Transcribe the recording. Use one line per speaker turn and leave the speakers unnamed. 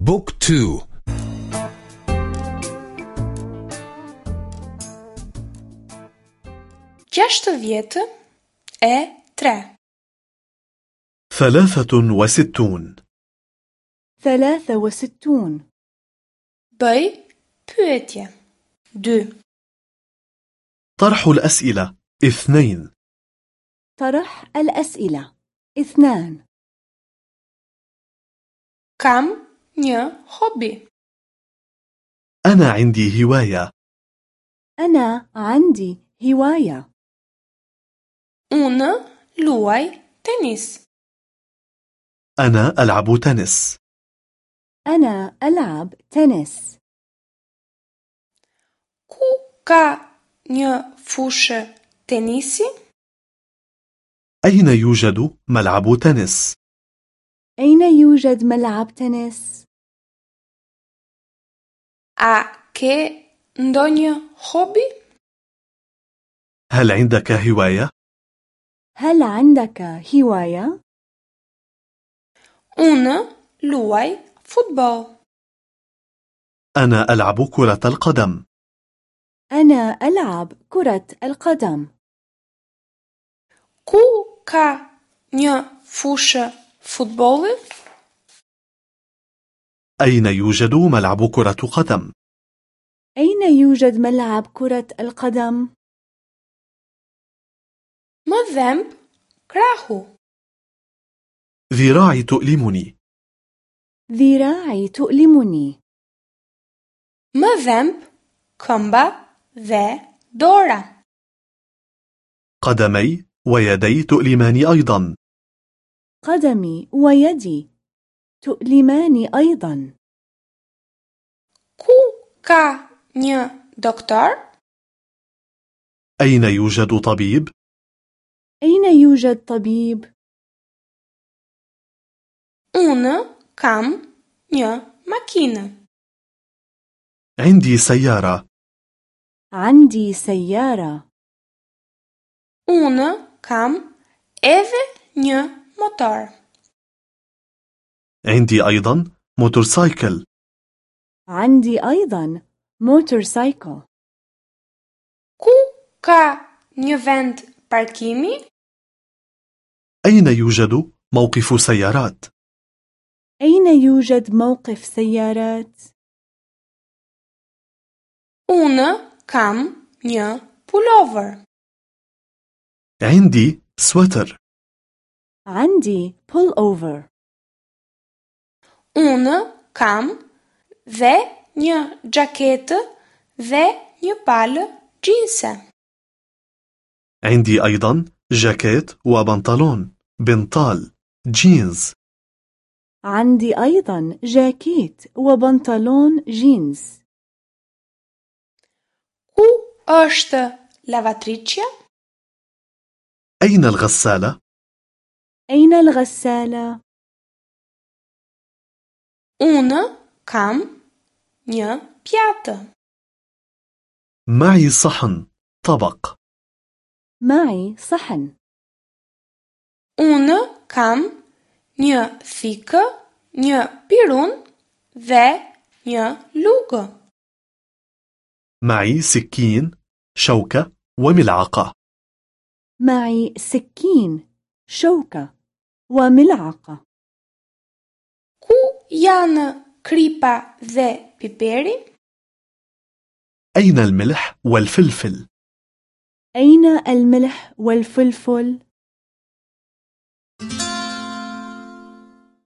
بوك تو.
gjashtëdhjetë e tre
ثلاثة وستون.
ثلاثة وستون.
bëj pyetje dy
طرح الأسئلة. اثنين.
طرح الأسئلة. اثنان.
kam një hobi
أنا عندي هواية.
أنا عندي هواية.
Unë luaj tenis.
أنا ألعب تنس.
أنا ألعب تنس.
Ku ka një fushë tenisi?
أين يوجد ملعب تنس؟
أين يوجد ملعب تنس؟
A ke ndonjë hobi
هل عندك هواية؟
هل عندك هواية؟
unë luaj futboll
أنا ألعب كرة القدم
أنا ألعب كرة القدم
ku ka një fushë futbolli
أين يوجد ملعب كرة قدم؟
أين يوجد ملعب كرة القدم؟
dhemb krahu
ذراعي تؤلمني.
ذراعي تؤلمني.
më dhemb këmba dhe dora
قدمي ويدي تؤلماني أيضا.
قدمي ويدي تؤلماني أيضا.
ka një doktor?
أين يوجد طبيب؟
أين يوجد طبيب؟
unë kam një makinë.
عندي سيارة
عندي سيارة
unë kam edhe një motor.
عندي أيضا موتورسايكل
عندي أيضا موتورسايكل
ku ka një vend parkimi?
أين يوجد موقف سيارات؟
أين يوجد موقف سيارات؟
unë kam një pullover
عندي سويتر
عندي pull over
unë kam dhe një xhaketë dhe një palë jeanse
عندي أيضا جاكيت وبنطلون بنطال جينز
عندي أيضا جاكيت وبنطلون جينز
ku është lavatriçja
أين الغسالة؟
أين الغسالة؟
unë kam një pjatë.
معي صحن طبق.
معي صحن.
Unë kam një thikë një pirun dhe një lugë.
معي سكين شوكة وملعقة.
معي سكين شوكة وملعقة.
Ku janë kripa dhe piperi
أين الملح والفلفل؟
أين الملح والفلفل؟